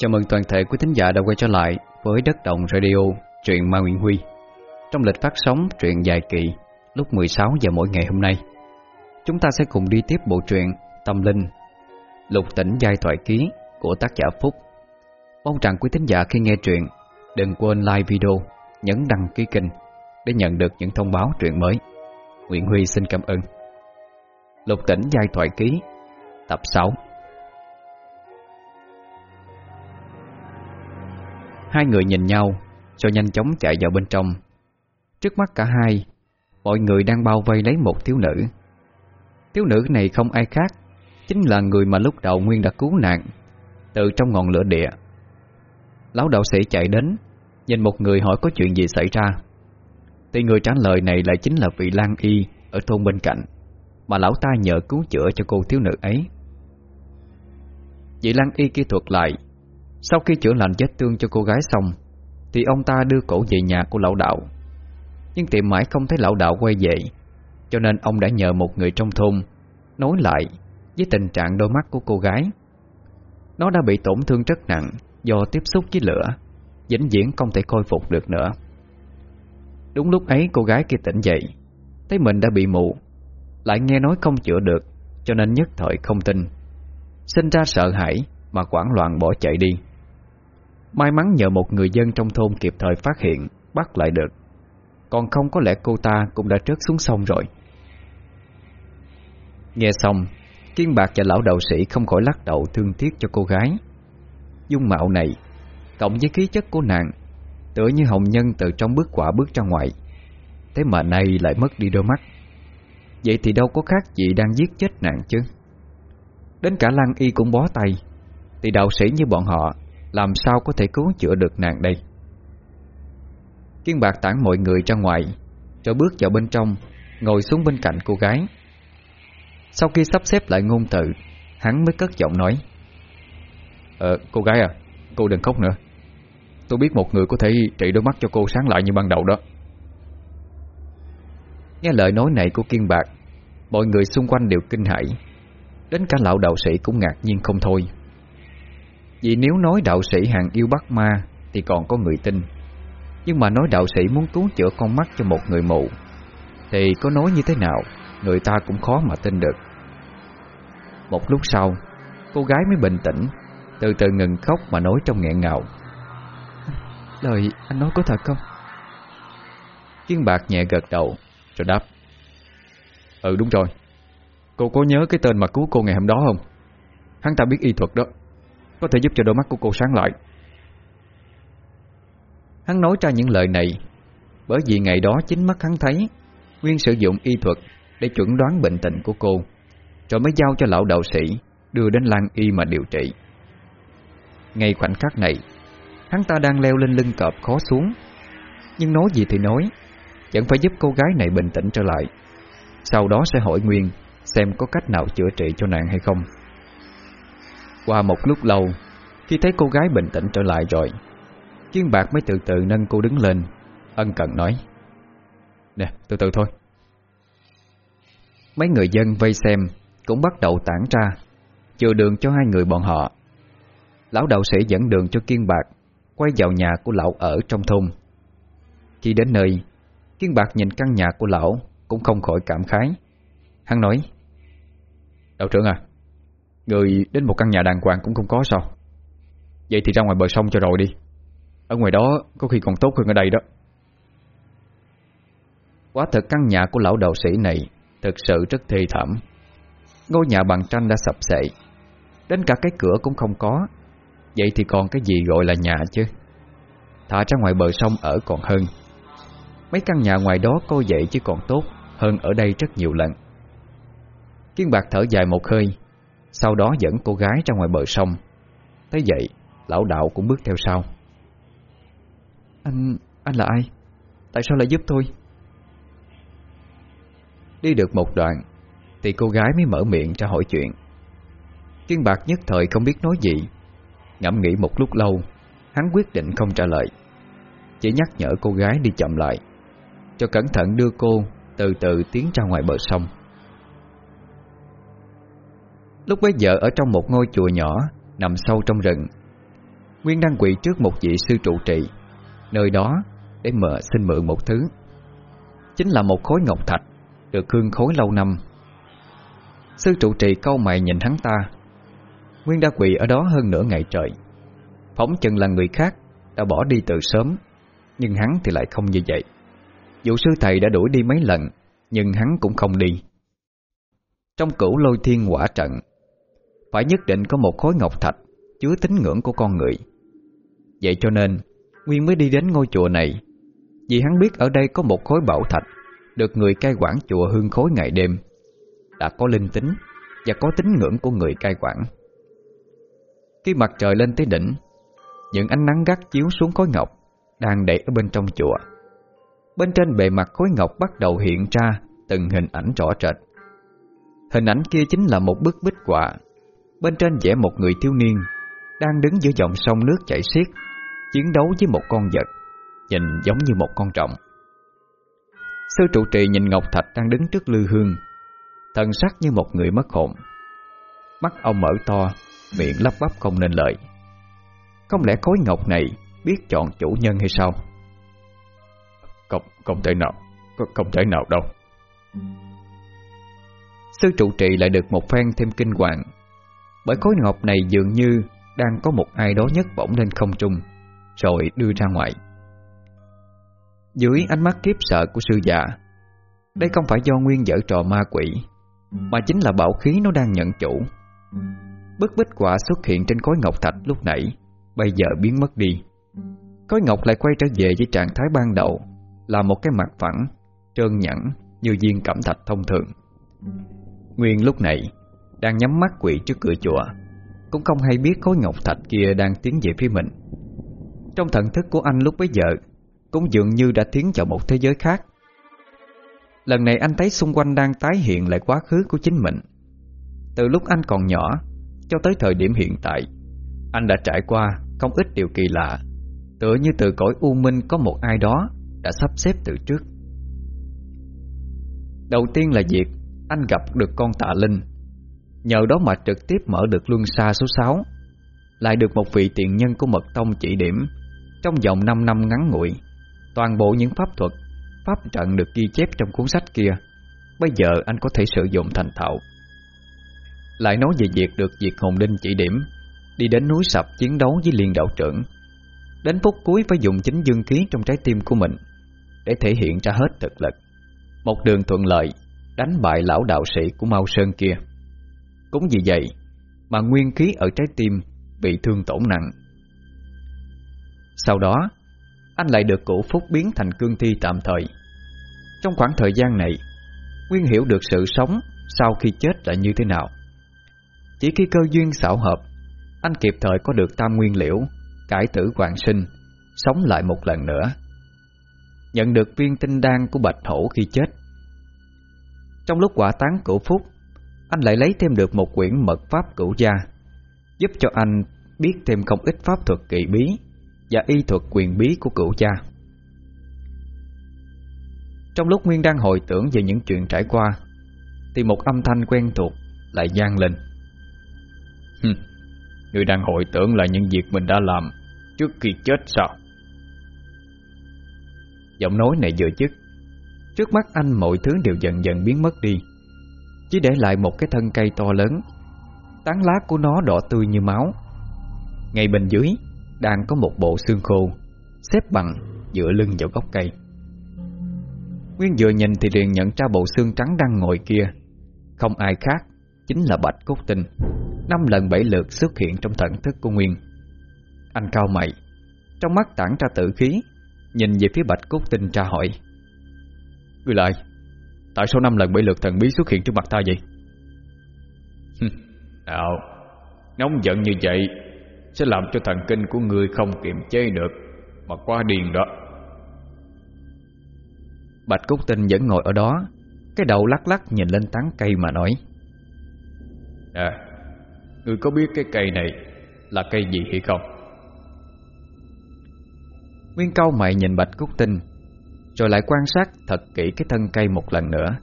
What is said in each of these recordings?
Chào mừng toàn thể quý thính giả đã quay trở lại với Đất Động Radio truyện Ma Nguyễn Huy. Trong lịch phát sóng truyện dài kỳ lúc 16 giờ mỗi ngày hôm nay, chúng ta sẽ cùng đi tiếp bộ truyện Tâm Linh Lục Tỉnh Giai Thoại Ký của tác giả Phúc. Mong rằng quý thính giả khi nghe truyện đừng quên like video, nhấn đăng ký kênh để nhận được những thông báo truyện mới. Nguyễn Huy xin cảm ơn. Lục Tỉnh Giai Thoại Ký Tập 6 Hai người nhìn nhau Rồi nhanh chóng chạy vào bên trong. Trước mắt cả hai, Mọi người đang bao vây lấy một thiếu nữ. Thiếu nữ này không ai khác, Chính là người mà lúc đầu Nguyên đã cứu nạn, Từ trong ngọn lửa địa. Lão đạo sĩ chạy đến, Nhìn một người hỏi có chuyện gì xảy ra. Thì người trả lời này lại chính là vị Lan Y Ở thôn bên cạnh, Mà lão ta nhờ cứu chữa cho cô thiếu nữ ấy. Vị Lan Y kia thuật lại sau khi chữa lành vết thương cho cô gái xong, Thì ông ta đưa cổ về nhà của lão đạo. Nhưng tiệm mãi không thấy lão đạo quay về, Cho nên ông đã nhờ một người trong thôn Nói lại với tình trạng đôi mắt của cô gái. Nó đã bị tổn thương rất nặng Do tiếp xúc với lửa, vĩnh viễn không thể khôi phục được nữa. Đúng lúc ấy, cô gái kia tỉnh dậy, Thấy mình đã bị mù, Lại nghe nói không chữa được, Cho nên nhất thời không tin. Sinh ra sợ hãi Mà quảng loạn bỏ chạy đi. May mắn nhờ một người dân trong thôn kịp thời phát hiện, Bắt lại được. Còn không có lẽ cô ta cũng đã trớt xuống sông rồi. Nghe xong, Kiên bạc và lão đạo sĩ không khỏi lắc đầu thương tiếc cho cô gái. Dung mạo này, Cộng với khí chất của nàng, Tựa như hồng nhân từ trong bước quả bước ra ngoài, Thế mà nay lại mất đi đôi mắt. Vậy thì đâu có khác gì đang giết chết nàng chứ? Đến cả Lăng Y cũng bó tay, Thì đạo sĩ như bọn họ làm sao có thể cứu chữa được nàng đây? Kiên bạc tản mọi người ra ngoài Rồi bước vào bên trong, Ngồi xuống bên cạnh cô gái. Sau khi sắp xếp lại ngôn từ, Hắn mới cất giọng nói Ờ cô gái à Cô đừng khóc nữa. Tôi biết một người có thể trị đôi mắt cho cô sáng lại như ban đầu đó. Nghe lời nói này của Kiên Bạc, Mọi người xung quanh đều kinh hãi. Đến cả lão đạo sĩ cũng ngạc nhiên không thôi vì nếu nói đạo sĩ hàng yêu bắt ma Thì còn có người tin. Nhưng mà nói đạo sĩ muốn cứu chữa con mắt cho một người mù Thì có nói như thế nào Người ta cũng khó mà tin được. Một lúc sau Cô gái mới bình tĩnh Từ từ ngừng khóc mà nói trong nghẹn ngào. Lời anh nói có thật không? Kiên bạc nhẹ gật đầu Rồi đáp. Ừ đúng rồi. Cô có nhớ cái tên mà cứu cô ngày hôm đó không? Hắn ta biết y thuật đó có thể giúp cho đôi mắt của cô sáng lại. Hắn nói ra những lời này Bởi vì ngày đó chính mắt hắn thấy Nguyên sử dụng y thuật Để chuẩn đoán bệnh tình của cô Rồi mới giao cho lão đạo sĩ Đưa đến Lan Y mà điều trị. Ngay khoảnh khắc này, Hắn ta đang leo lên lưng cọp khó xuống. Nhưng nói gì thì nói, Vẫn phải giúp cô gái này bình tĩnh trở lại. Sau đó sẽ hỏi Nguyên Xem có cách nào chữa trị cho nàng hay không qua một lúc lâu, Khi thấy cô gái bình tĩnh trở lại rồi Kiên bạc mới từ từ nâng cô đứng lên, Ân cần nói, Nè, từ từ thôi. Mấy người dân vây xem Cũng bắt đầu tản ra, Chừa đường cho hai người bọn họ. Lão đạo sĩ dẫn đường cho Kiên Bạc, Quay vào nhà của lão ở trong thôn. Khi đến nơi, Kiên Bạc nhìn căn nhà của lão Cũng không khỏi cảm khái. Hắn nói, Đạo trưởng à Người đến một căn nhà đàng hoàng cũng không có sao. Vậy thì ra ngoài bờ sông cho rồi đi. Ở ngoài đó có khi còn tốt hơn ở đây đó. Quá thật căn nhà của lão đạo sĩ này Thực sự rất thê thảm. Ngôi nhà bằng tranh đã sập sệ, Đến cả cái cửa cũng không có. Vậy thì còn cái gì gọi là nhà chứ? Thả ra ngoài bờ sông ở còn hơn. Mấy căn nhà ngoài đó coi vậy chứ còn tốt Hơn ở đây rất nhiều lần. Kiên bạc thở dài một hơi sau đó dẫn cô gái ra ngoài bờ sông. Thấy vậy Lão đạo cũng bước theo sau. Anh... anh là ai? Tại sao lại giúp tôi? Đi được một đoạn Thì cô gái mới mở miệng ra hỏi chuyện. Kiên bạc nhất thời không biết nói gì. Ngẫm nghĩ một lúc lâu Hắn quyết định không trả lời. Chỉ nhắc nhở cô gái đi chậm lại Cho cẩn thận đưa cô Từ từ tiến ra ngoài bờ sông Lúc bấy giờ ở trong một ngôi chùa nhỏ, Nằm sâu trong rừng. Nguyên đang quỳ trước một vị sư trụ trì, Nơi đó để mở xin mượn một thứ. Chính là một khối ngọc thạch Được hương khối lâu năm. Sư trụ trì câu mày nhìn hắn ta. Nguyên đã quỳ ở đó hơn nửa ngày trời. Phóng chừng là người khác Đã bỏ đi từ sớm, Nhưng hắn thì lại không như vậy. Dù sư thầy đã đuổi đi mấy lần, Nhưng hắn cũng không đi. Trong cửu lôi thiên quả trận phải nhất định có một khối ngọc thạch Chứa tín ngưỡng của con người. Vậy cho nên, Nguyên mới đi đến ngôi chùa này, Vì hắn biết ở đây có một khối bảo thạch Được người cai quản chùa hương khối ngày đêm, Đã có linh tính Và có tín ngưỡng của người cai quản. Khi mặt trời lên tới đỉnh, Những ánh nắng gắt chiếu xuống khối ngọc Đang để ở bên trong chùa. Bên trên bề mặt khối ngọc bắt đầu hiện ra Từng hình ảnh rõ rệt. Hình ảnh kia chính là một bức bích họa Bên trên vẽ một người thiếu niên Đang đứng giữa dòng sông nước chảy xiết Chiến đấu với một con vật Nhìn giống như một con trọng Sư trụ trì nhìn Ngọc Thạch đang đứng trước lư hương Thần sắc như một người mất hồn. Mắt ông mở to Miệng lắp bắp không nên lời. Không lẽ khối ngọc này Biết chọn chủ nhân hay sao? Không, không thể nào Không, không thể nào đâu. Sư trụ trì lại được một phen thêm kinh hoàng bởi khối ngọc này dường như Đang có một ai đó nhấc bổng lên không trung, Rồi đưa ra ngoài. Dưới ánh mắt kiếp sợ của sư già Đây không phải do nguyên dở trò ma quỷ, Mà chính là bảo khí nó đang nhận chủ. Bức bích quả xuất hiện trên khối ngọc thạch lúc nãy, Bây giờ biến mất đi. Khối ngọc lại quay trở về với trạng thái ban đầu, Là một cái mặt phẳng, Trơn nhẵn, như viên cẩm thạch thông thường. Nguyên lúc này đang nhắm mắt quỷ trước cửa chùa. Cũng không hay biết khối ngọc thạch kia đang tiến về phía mình. Trong thần thức của anh lúc bấy giờ, Cũng dường như đã tiến vào một thế giới khác. Lần này anh thấy xung quanh đang tái hiện lại quá khứ của chính mình. Từ lúc anh còn nhỏ, Cho tới thời điểm hiện tại, Anh đã trải qua không ít điều kỳ lạ. Tựa như từ cõi u minh có một ai đó Đã sắp xếp từ trước. Đầu tiên là việc Anh gặp được con tạ linh. Nhờ đó mà trực tiếp mở được luân xa số 6 Lại được một vị tiền nhân của mật tông chỉ điểm. Trong vòng 5 năm ngắn ngủi, Toàn bộ những pháp thuật, Pháp trận được ghi chép trong cuốn sách kia. Bây giờ anh có thể sử dụng thành thạo. Lại nói về việc được Diệt Hồn linh chỉ điểm, Đi đến núi sập chiến đấu với liên đạo trưởng. Đến phút cuối phải dùng chính dương khí trong trái tim của mình Để thể hiện ra hết thực lực. Một đường thuận lợi, Đánh bại lão đạo sĩ của Mao Sơn kia. Cũng vì vậy Mà nguyên khí ở trái tim Bị thương tổn nặng. Sau đó, Anh lại được cổ phúc biến thành cương thi tạm thời. Trong khoảng thời gian này, Nguyên hiểu được sự sống Sau khi chết là như thế nào. Chỉ khi cơ duyên xảo hợp, Anh kịp thời có được tam nguyên liễu, Cải tử hoàng sinh, Sống lại một lần nữa. Nhận được viên tinh đan của Bạch Hổ khi chết. Trong lúc quả tán cổ phúc anh lại lấy thêm được một quyển mật pháp cửu gia, Giúp cho anh biết thêm không ít pháp thuật kỳ bí Và y thuật quyền bí của cửu gia. Trong lúc Nguyên đang hồi tưởng về những chuyện trải qua, Thì một âm thanh quen thuộc lại vang lên. Người đang hồi tưởng lại những việc mình đã làm Trước khi chết sao? Giọng nói này vừa dứt, Trước mắt anh mọi thứ đều dần dần biến mất đi. Chỉ để lại một cái thân cây to lớn. Tán lá của nó đỏ tươi như máu. Ngay bên dưới, Đang có một bộ xương khô, Xếp bằng dựa lưng vào gốc cây. Nguyên vừa nhìn thì liền nhận ra bộ xương trắng đang ngồi kia. Không ai khác, Chính là Bạch Cốt Tinh, Năm lần bảy lượt xuất hiện trong thần thức của Nguyên. Anh cao mày, Trong mắt tản ra tự khí, Nhìn về phía Bạch Cốt Tinh tra hỏi. Người lại Tại sao năm lần bảy lượt thần bí xuất hiện trước mặt ta vậy? Nào Nóng giận như vậy Sẽ làm cho thần kinh của người không kiềm chế được Mà qua điền đó. Bạch Cúc Tinh vẫn ngồi ở đó, Cái đầu lắc lắc nhìn lên tán cây mà nói. À Ngươi có biết cái cây này Là cây gì hay không? Nguyên câu mày nhìn Bạch Cúc Tinh rồi lại quan sát thật kỹ cái thân cây một lần nữa.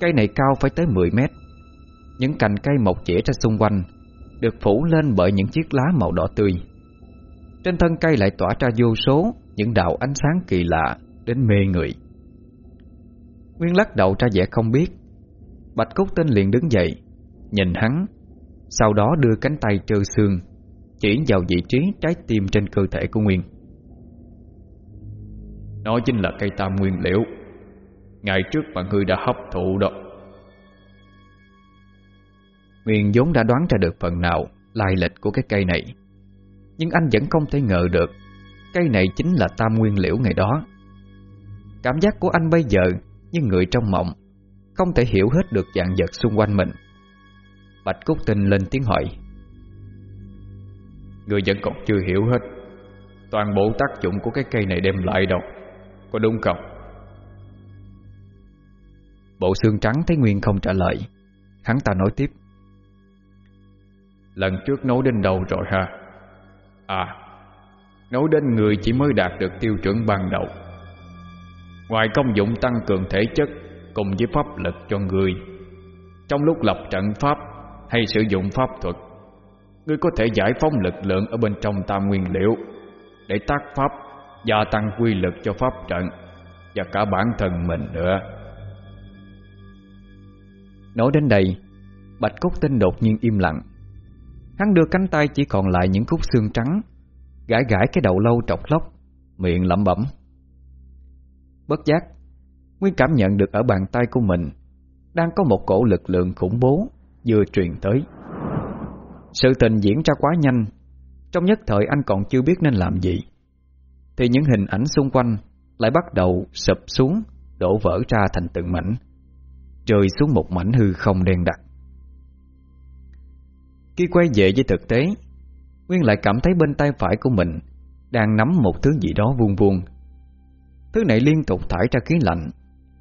Cây này cao phải tới 10 mét. Những cành cây mọc chĩa ra xung quanh Được phủ lên bởi những chiếc lá màu đỏ tươi. Trên thân cây lại tỏa ra vô số Những đạo ánh sáng kỳ lạ Đến mê người. Nguyên lắc đầu ra vẻ không biết. Bạch Cúc Tinh liền đứng dậy, Nhìn hắn, Sau đó đưa cánh tay trơ xương, Chỉ vào vị trí trái tim trên cơ thể của Nguyên. Nó chính là cây tam nguyên liễu Ngày trước mà ngươi đã hấp thụ đó. Nguyên vốn đã đoán ra được phần nào Lai lịch của cái cây này. Nhưng anh vẫn không thể ngờ được, Cây này chính là tam nguyên liễu ngày đó. Cảm giác của anh bây giờ Như người trong mộng, Không thể hiểu hết được dạng vật xung quanh mình. Bạch Cúc Tinh lên tiếng hỏi. Người vẫn còn chưa hiểu hết, Toàn bộ tác dụng của cái cây này đem lại đâu. Có đúng không? Bộ xương trắng thấy Nguyên không trả lời. Hắn ta nói tiếp. Lần trước nói đến đâu rồi ha? À Nói đến người chỉ mới đạt được tiêu chuẩn ban đầu. Ngoài công dụng tăng cường thể chất Cùng với pháp lực cho người, Trong lúc lập trận pháp Hay sử dụng pháp thuật Ngươi có thể giải phóng lực lượng Ở bên trong tam nguyên liệu Để tác pháp Gia tăng quy lực cho pháp trận Và cả bản thân mình nữa. Nói đến đây, Bạch cốt Tinh đột nhiên im lặng. Hắn đưa cánh tay chỉ còn lại những khúc xương trắng, Gãi gãi cái đầu lâu trọc lóc, Miệng lẩm bẩm. Bất giác, Nguyên cảm nhận được ở bàn tay của mình Đang có một cổ lực lượng khủng bố Vừa truyền tới. Sự tình diễn ra quá nhanh, Trong nhất thời anh còn chưa biết nên làm gì. Thì những hình ảnh xung quanh Lại bắt đầu sụp xuống, Đổ vỡ ra thành từng mảnh, Rơi xuống một mảnh hư không đen đặc. Khi quay về với thực tế, Nguyên lại cảm thấy bên tay phải của mình Đang nắm một thứ gì đó vuông vuông. Thứ này liên tục thải ra khí lạnh,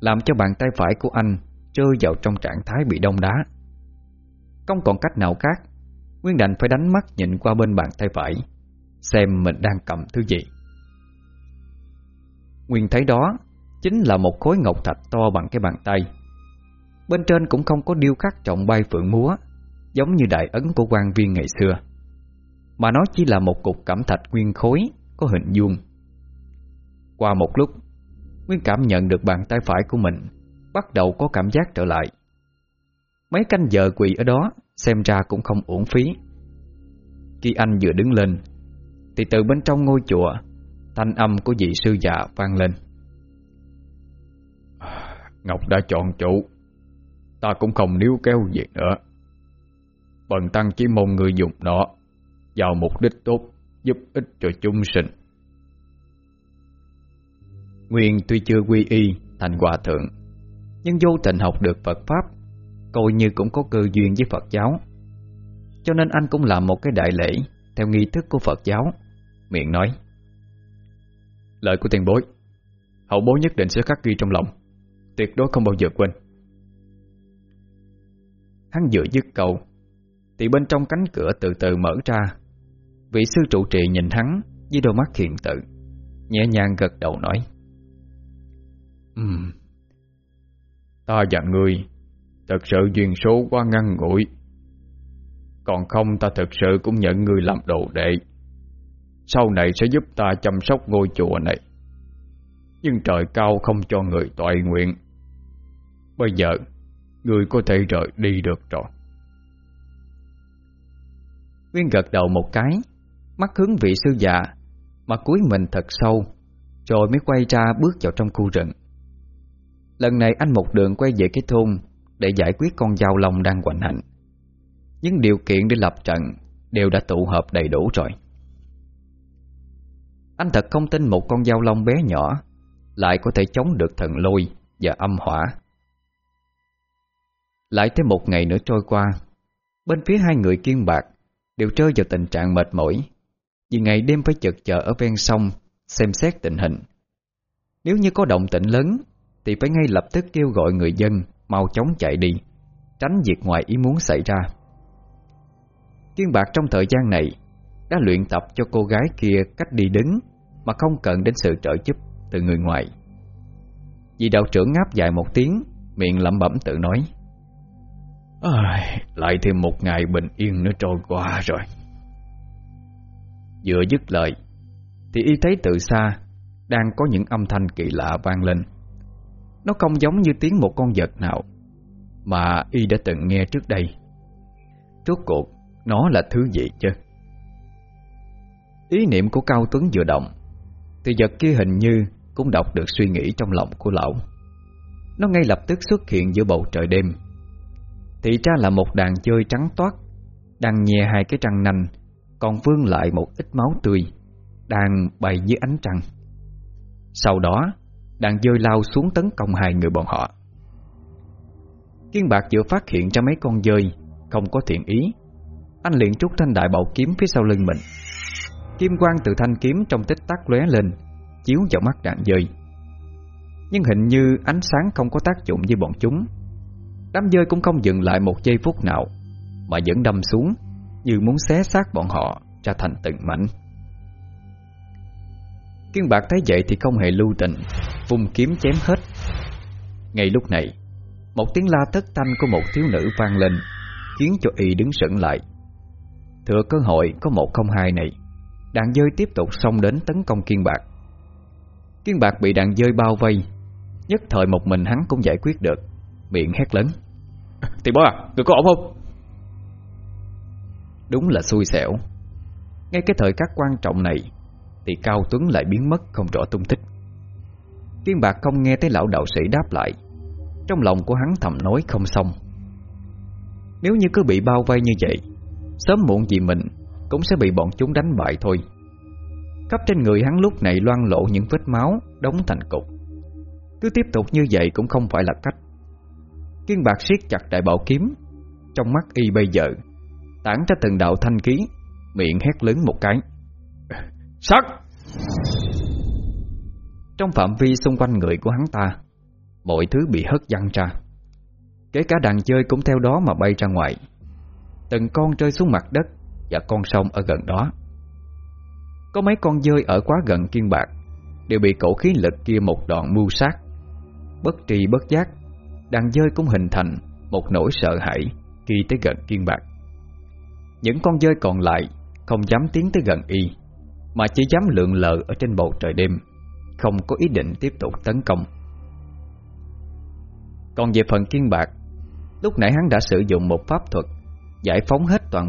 Làm cho bàn tay phải của anh Rơi vào trong trạng thái bị đông đá. Không còn cách nào khác, Nguyên đành phải đánh mắt nhìn qua bên bàn tay phải, Xem mình đang cầm thứ gì. Nguyên thấy đó, Chính là một khối ngọc thạch to bằng cái bàn tay. Bên trên cũng không có điêu khắc trọng bay phượng múa, Giống như đại ấn của quan viên ngày xưa, Mà nó chỉ là một cục cẩm thạch nguyên khối Có hình vuông. Qua một lúc, Nguyên cảm nhận được bàn tay phải của mình Bắt đầu có cảm giác trở lại. Mấy canh giờ quỳ ở đó, Xem ra cũng không uổng phí. Khi anh vừa đứng lên, Thì từ bên trong ngôi chùa Thanh âm của vị sư già vang lên. Ngọc đã chọn chủ. Ta cũng không níu kéo gì nữa. Bần tăng chỉ mong người dùng nó Vào mục đích tốt Giúp ích cho chúng sinh. Nguyên tuy chưa quy y Thành hòa thượng Nhưng vô tình học được Phật Pháp Coi như cũng có cơ duyên với Phật giáo. Cho nên anh cũng làm một cái đại lễ Theo nghi thức của Phật giáo Miệng nói Lời của tiền bối. Hậu bối nhất định sẽ khắc ghi trong lòng. Tuyệt đối không bao giờ quên. Hắn vừa dứt cầu Thì bên trong cánh cửa từ từ mở ra. Vị sư trụ trì nhìn hắn Với đôi mắt hiền tự Nhẹ nhàng gật đầu nói um, Ta và ngươi Thật sự duyên số quá ngăn ngủi. Còn không ta thật sự cũng nhận ngươi làm đồ đệ. Sau này sẽ giúp ta chăm sóc ngôi chùa này. Nhưng trời cao không cho người tội nguyện. Bây giờ, Người có thể rời đi được rồi. Nguyên gật đầu một cái, Mắt hướng vị sư già, Mà cúi mình thật sâu, Rồi mới quay ra bước vào trong khu rừng. Lần này anh một đường quay về cái thôn Để giải quyết con dao lòng đang hoành hành. Những điều kiện để lập trận Đều đã tụ hợp đầy đủ rồi. Anh thật không tin một con dao long bé nhỏ Lại có thể chống được thần lôi Và âm hỏa. Lại thêm một ngày nữa trôi qua, Bên phía hai người kiên bạc Đều rơi vào tình trạng mệt mỏi, Vì ngày đêm phải chật chờ ở ven sông Xem xét tình hình. Nếu như có động tĩnh lớn Thì phải ngay lập tức kêu gọi người dân Mau chóng chạy đi, Tránh việc ngoài ý muốn xảy ra. Kiên bạc trong thời gian này đã luyện tập cho cô gái kia cách đi đứng Mà không cần đến sự trợ giúp từ người ngoài. Vì đạo trưởng ngáp dài một tiếng Miệng lẩm bẩm tự nói Ai, Lại thêm một ngày bình yên nữa trôi qua rồi. Vừa dứt lời Thì y thấy từ xa Đang có những âm thanh kỳ lạ vang lên. Nó không giống như tiếng một con vật nào Mà y đã từng nghe trước đây. Rốt cuộc Nó là thứ gì chứ? Ý niệm của Cao Tuấn vừa động Thì vật kia hình như Cũng đọc được suy nghĩ trong lòng của lão. Nó ngay lập tức xuất hiện giữa bầu trời đêm. Thì ra là một đàn chơi trắng toát Đang nhè hai cái trăng nành, Còn vương lại một ít máu tươi Đang bay dưới ánh trăng. Sau đó Đàn dơi lao xuống tấn công hai người bọn họ. Kiên bạc vừa phát hiện ra mấy con dơi Không có thiện ý Anh liền trút thanh đại bảo kiếm phía sau lưng mình. Kim quang từ thanh kiếm trong tích tắc lóe lên, Chiếu vào mắt đạn dơi Nhưng hình như ánh sáng không có tác dụng với bọn chúng. Đám dơi cũng không dừng lại một giây phút nào, Mà vẫn đâm xuống, Như muốn xé xác bọn họ ra thành từng mảnh. Kiên bạc thấy vậy thì không hề lưu tình Vùng kiếm chém hết. Ngay lúc này, Một tiếng la thất thanh của một thiếu nữ vang lên, Khiến cho y đứng sững lại. Thừa cơ hội có một không hai này Đàn dơi tiếp tục xông đến tấn công Kiên Bạc. Kiên Bạc bị đàn dơi bao vây Nhất thời một mình hắn cũng giải quyết được Miệng hét lớn. Thì bó à, người có ổn không? Đúng là xui xẻo. Ngay cái thời các quan trọng này Thì Cao Tuấn lại biến mất không rõ tung tích. Kiên Bạc không nghe thấy lão đạo sĩ đáp lại. Trong lòng của hắn thầm nói không xong. Nếu như cứ bị bao vây như vậy Sớm muộn gì mình cũng sẽ bị bọn chúng đánh bại thôi. Khắp trên người hắn lúc này loan lộ những vết máu, Đóng thành cục. Cứ tiếp tục như vậy cũng không phải là cách. Kiên bạc siết chặt đại bảo kiếm, Trong mắt y bây giờ, Tản ra từng đạo thanh khí, Miệng hét lớn một cái. Sắc Trong phạm vi xung quanh người của hắn ta, Mọi thứ bị hất văng ra. Kể cả đàn chơi cũng theo đó mà bay ra ngoài. Từng con rơi xuống mặt đất và con sông ở gần đó. Có mấy con dơi ở quá gần kiên bạc đều bị cổ khí lực kia một đoạn mưu sát. Bất tri bất giác, đàn dơi cũng hình thành một nỗi sợ hãi khi tới gần kiên bạc. Những con dơi còn lại không dám tiến tới gần y, mà chỉ dám lượn lờ ở trên bầu trời đêm, không có ý định tiếp tục tấn công. Còn về phần kiên bạc, lúc nãy hắn đã sử dụng một pháp thuật giải phóng hết toàn